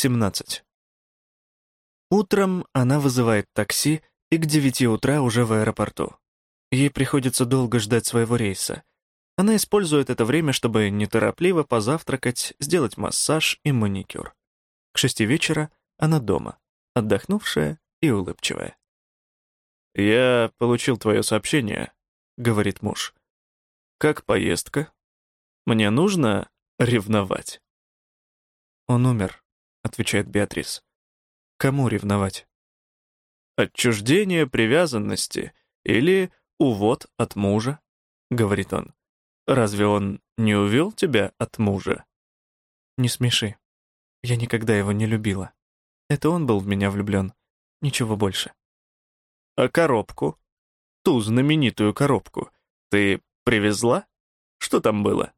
17. Утром она вызывает такси и к 9 утра уже в аэропорту. Ей приходится долго ждать своего рейса. Она использует это время, чтобы неторопливо позавтракать, сделать массаж и маникюр. К шести вечера она дома, отдохнувшая и улыбчивая. «Я получил твое сообщение», — говорит муж. «Как поездка? Мне нужно ревновать?» «Он умер», — отвечает Беатрис. «Кому ревновать?» «Отчуждение привязанности или увод от мужа», — говорит он. «Разве он не увел тебя от мужа?» «Не смеши. Я никогда его не любила. Это он был в меня влюблен. Ничего больше». «А коробку? Ту знаменитую коробку ты привезла? Что там было?»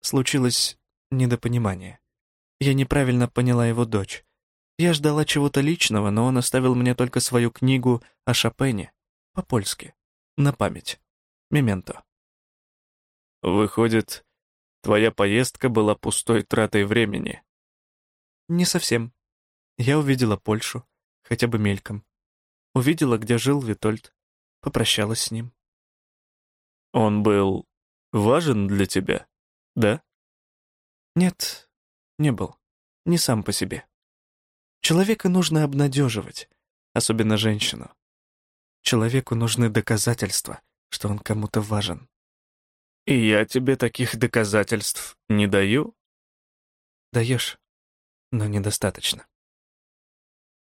Случилось недопонимание. Я неправильно поняла его дочь. Я ждала чего-то личного, но он оставил мне только свою книгу о Шопене, по-польски, на память, мементо. «Выходит, твоя поездка была пустой тратой времени?» «Не совсем. Я увидела Польшу, хотя бы мельком. Увидела, где жил Витольд. Попрощалась с ним. Он был важен для тебя, да? Нет, не был. Не сам по себе. Человека нужно обнадеживать, особенно женщину. Человеку нужны доказательства, что он кому-то важен. И я тебе таких доказательств не даю? Даешь, но недостаточно.